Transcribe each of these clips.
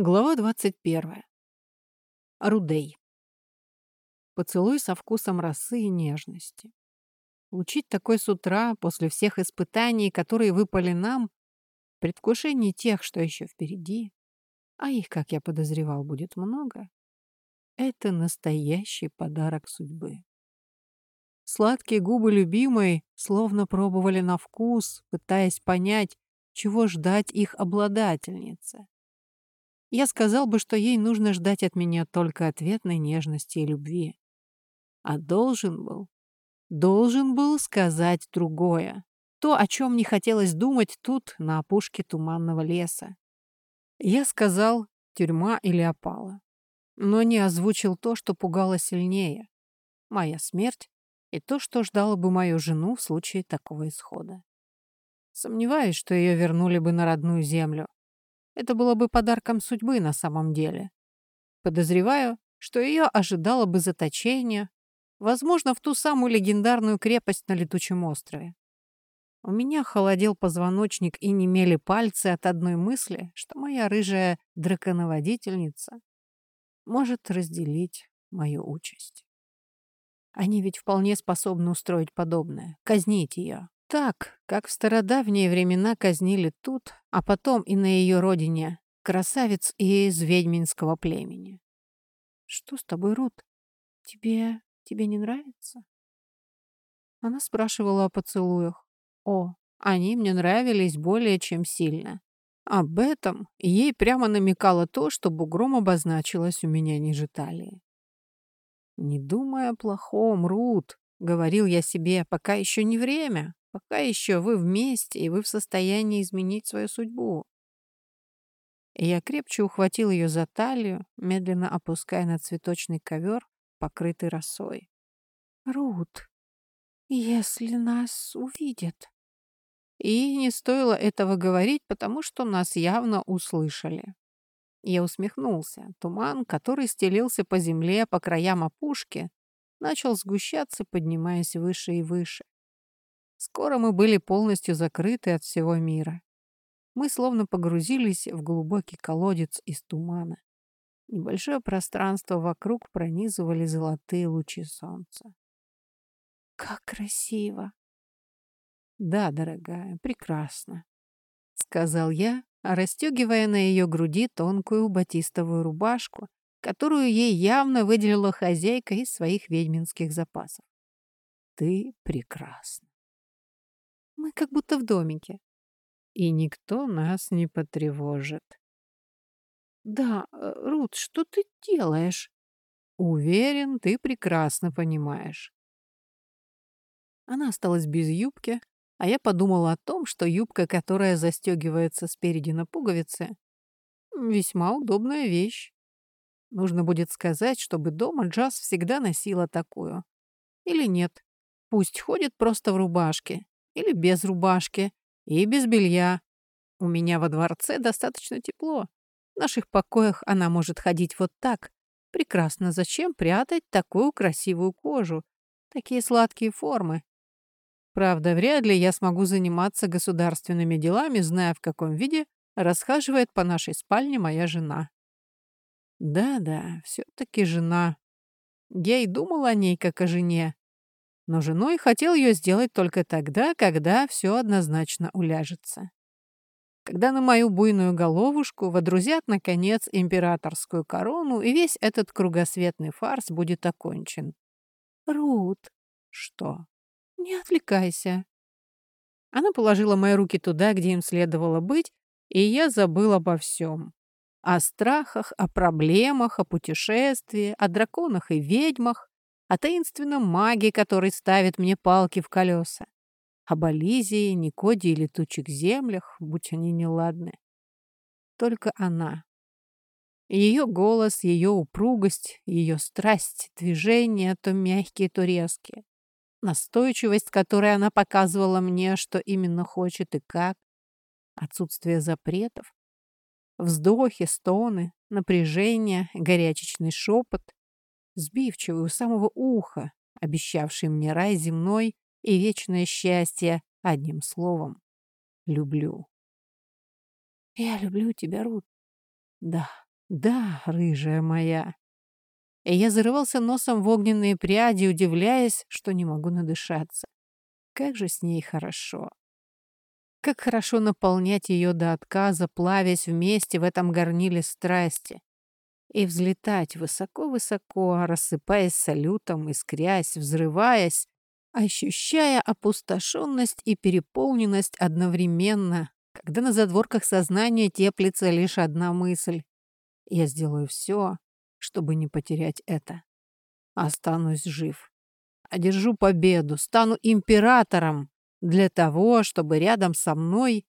Глава 21. Рудей. Поцелуй со вкусом росы и нежности. Получить такой с утра, после всех испытаний, которые выпали нам, предвкушение тех, что еще впереди, а их, как я подозревал, будет много, это настоящий подарок судьбы. Сладкие губы любимой словно пробовали на вкус, пытаясь понять, чего ждать их обладательнице я сказал бы, что ей нужно ждать от меня только ответной нежности и любви. А должен был, должен был сказать другое. То, о чем не хотелось думать тут, на опушке туманного леса. Я сказал «тюрьма или опала», но не озвучил то, что пугало сильнее. Моя смерть и то, что ждало бы мою жену в случае такого исхода. Сомневаюсь, что ее вернули бы на родную землю. Это было бы подарком судьбы на самом деле. Подозреваю, что ее ожидало бы заточение, возможно, в ту самую легендарную крепость на летучем острове. У меня холодел позвоночник и немели пальцы от одной мысли, что моя рыжая драконоводительница может разделить мою участь. Они ведь вполне способны устроить подобное, казнить ее. Так, как в стародавние времена казнили тут, а потом и на ее родине, красавец из ведьминского племени. «Что с тобой, Рут? Тебе... тебе не нравится?» Она спрашивала о поцелуях. «О, они мне нравились более чем сильно. Об этом ей прямо намекало то, что бугром обозначилось у меня ниже талии. «Не думай о плохом, Рут», — говорил я себе, — «пока еще не время». Пока еще вы вместе, и вы в состоянии изменить свою судьбу. И я крепче ухватил ее за талию, медленно опуская на цветочный ковер, покрытый росой. «Рут, если нас увидят...» И не стоило этого говорить, потому что нас явно услышали. Я усмехнулся. Туман, который стелился по земле по краям опушки, начал сгущаться, поднимаясь выше и выше. Скоро мы были полностью закрыты от всего мира. Мы словно погрузились в глубокий колодец из тумана. Небольшое пространство вокруг пронизывали золотые лучи солнца. «Как красиво!» «Да, дорогая, прекрасно», — сказал я, расстегивая на ее груди тонкую батистовую рубашку, которую ей явно выделила хозяйка из своих ведьминских запасов. «Ты прекрасна». Мы как будто в домике. И никто нас не потревожит. Да, э, Рут, что ты делаешь? Уверен, ты прекрасно понимаешь. Она осталась без юбки, а я подумала о том, что юбка, которая застегивается спереди на пуговице, весьма удобная вещь. Нужно будет сказать, чтобы дома Джаз всегда носила такую. Или нет, пусть ходит просто в рубашке или без рубашки, и без белья. У меня во дворце достаточно тепло. В наших покоях она может ходить вот так. Прекрасно, зачем прятать такую красивую кожу? Такие сладкие формы. Правда, вряд ли я смогу заниматься государственными делами, зная, в каком виде расхаживает по нашей спальне моя жена. Да-да, все-таки жена. Я и думал о ней, как о жене но женой хотел ее сделать только тогда, когда все однозначно уляжется. Когда на мою буйную головушку водрузят, наконец, императорскую корону, и весь этот кругосветный фарс будет окончен. Рут, что? Не отвлекайся. Она положила мои руки туда, где им следовало быть, и я забыл обо всем. О страхах, о проблемах, о путешествии, о драконах и ведьмах, о таинственном маге, который ставит мне палки в колеса, об Ализии, Никоде и летучих землях, будь они неладны. Только она. Ее голос, ее упругость, ее страсть, движения то мягкие, то резкие. Настойчивость, которой она показывала мне, что именно хочет и как. Отсутствие запретов. Вздохи, стоны, напряжение, горячечный шепот — сбивчивый у самого уха, обещавший мне рай земной и вечное счастье одним словом. Люблю. Я люблю тебя, Рут. Да, Да, рыжая моя. И я зарывался носом в огненные пряди, удивляясь, что не могу надышаться. Как же с ней хорошо. Как хорошо наполнять ее до отказа, плавясь вместе в этом горниле страсти. И взлетать высоко-высоко, рассыпаясь салютом, искрясь, взрываясь, ощущая опустошенность и переполненность одновременно, когда на задворках сознания теплится лишь одна мысль. Я сделаю все, чтобы не потерять это. Останусь жив. Одержу победу, стану императором для того, чтобы рядом со мной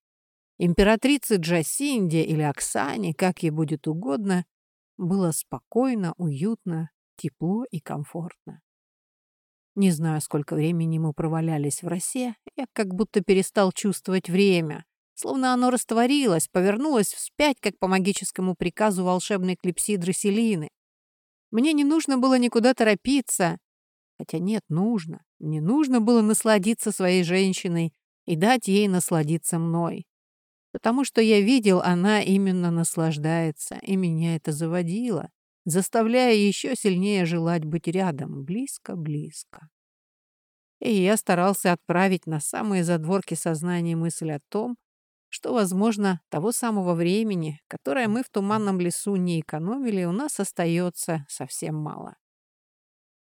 императрице Джасинде или Оксане, как ей будет угодно, было спокойно, уютно, тепло и комфортно. Не знаю, сколько времени мы провалялись в росе, я как будто перестал чувствовать время, словно оно растворилось, повернулось вспять, как по магическому приказу волшебной клипсидры Селины. Мне не нужно было никуда торопиться, хотя нет, нужно. Мне нужно было насладиться своей женщиной и дать ей насладиться мной. Потому что я видел, она именно наслаждается, и меня это заводило заставляя еще сильнее желать быть рядом, близко-близко. И я старался отправить на самые задворки сознания мысль о том, что, возможно, того самого времени, которое мы в туманном лесу не экономили, у нас остается совсем мало.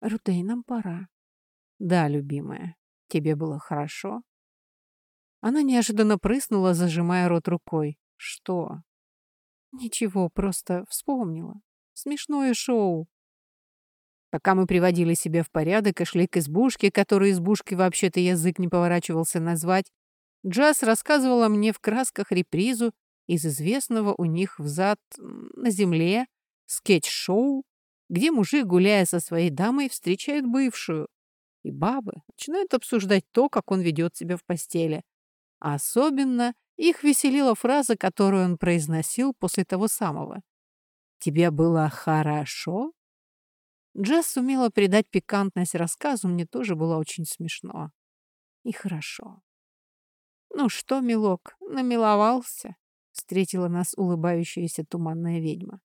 «Рудей, нам пора». «Да, любимая, тебе было хорошо?» Она неожиданно прыснула, зажимая рот рукой. «Что?» «Ничего, просто вспомнила. Смешное шоу. Пока мы приводили себя в порядок и шли к избушке, которую избушкой вообще-то язык не поворачивался назвать, Джаз рассказывала мне в красках репризу из известного у них взад на земле скетч-шоу, где мужик, гуляя со своей дамой, встречает бывшую. И бабы начинают обсуждать то, как он ведет себя в постели. Особенно их веселила фраза, которую он произносил после того самого. Тебе было хорошо?» Джесс сумела придать пикантность рассказу, мне тоже было очень смешно. И хорошо. «Ну что, милок, намиловался?» — встретила нас улыбающаяся туманная ведьма.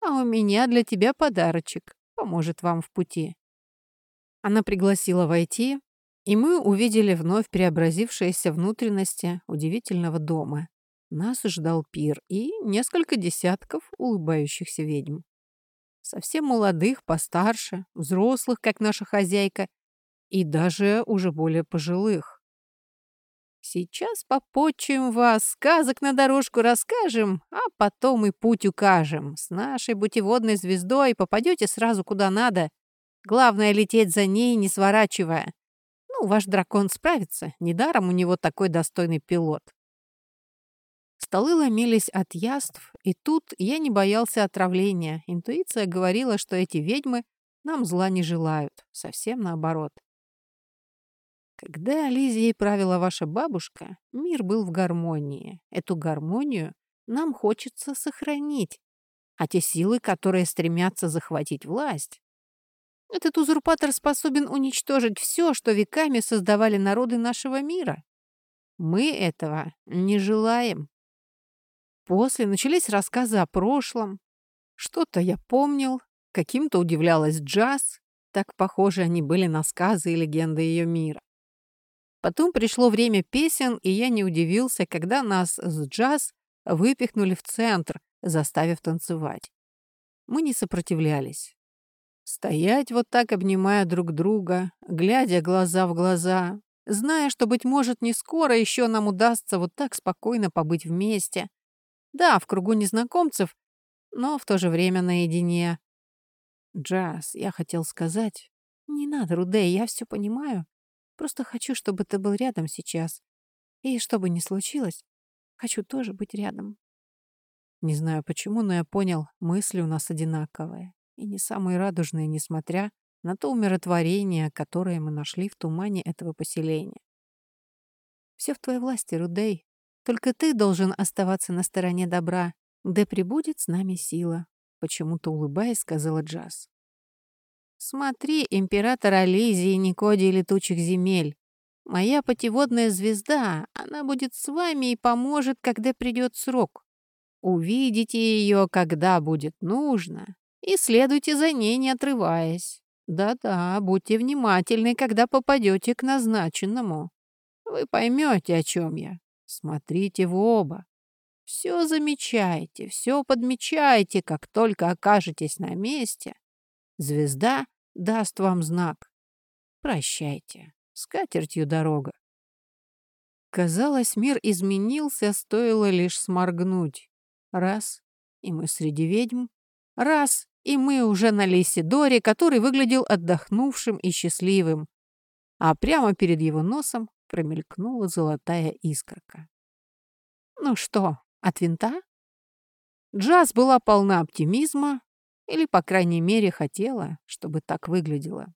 «А у меня для тебя подарочек. Поможет вам в пути». Она пригласила войти, и мы увидели вновь преобразившиеся внутренности удивительного дома. Нас ждал пир и несколько десятков улыбающихся ведьм. Совсем молодых, постарше, взрослых, как наша хозяйка, и даже уже более пожилых. Сейчас попочим вас, сказок на дорожку расскажем, а потом и путь укажем. С нашей путеводной звездой попадете сразу куда надо. Главное лететь за ней, не сворачивая. Ну, ваш дракон справится, недаром у него такой достойный пилот. Столы ломились от яств, и тут я не боялся отравления. Интуиция говорила, что эти ведьмы нам зла не желают. Совсем наоборот. Когда Лизией правила ваша бабушка, мир был в гармонии. Эту гармонию нам хочется сохранить. А те силы, которые стремятся захватить власть, этот узурпатор способен уничтожить все, что веками создавали народы нашего мира. Мы этого не желаем. После начались рассказы о прошлом. Что-то я помнил, каким-то удивлялась джаз. Так похожи они были на сказы и легенды ее мира. Потом пришло время песен, и я не удивился, когда нас с джаз выпихнули в центр, заставив танцевать. Мы не сопротивлялись. Стоять вот так, обнимая друг друга, глядя глаза в глаза, зная, что, быть может, не скоро еще нам удастся вот так спокойно побыть вместе, да, в кругу незнакомцев, но в то же время наедине. Джаз, я хотел сказать. Не надо, Рудей, я все понимаю. Просто хочу, чтобы ты был рядом сейчас. И что бы ни случилось, хочу тоже быть рядом. Не знаю почему, но я понял, мысли у нас одинаковые. И не самые радужные, несмотря на то умиротворение, которое мы нашли в тумане этого поселения. Все в твоей власти, Рудей. Только ты должен оставаться на стороне добра, где прибудет с нами сила», — почему-то улыбаясь, сказала Джаз. «Смотри, император Ализии, Никоди летучих земель. Моя путеводная звезда, она будет с вами и поможет, когда придет срок. Увидите ее, когда будет нужно, и следуйте за ней, не отрываясь. Да-да, будьте внимательны, когда попадете к назначенному. Вы поймете, о чем я. Смотрите в оба. Все замечайте, все подмечайте, как только окажетесь на месте. Звезда даст вам знак. Прощайте. С катертью дорога. Казалось, мир изменился, стоило лишь сморгнуть. Раз, и мы среди ведьм. Раз, и мы уже на Лесидоре, который выглядел отдохнувшим и счастливым. А прямо перед его носом промелькнула золотая искорка. Ну что, от винта? Джаз была полна оптимизма, или, по крайней мере, хотела, чтобы так выглядело.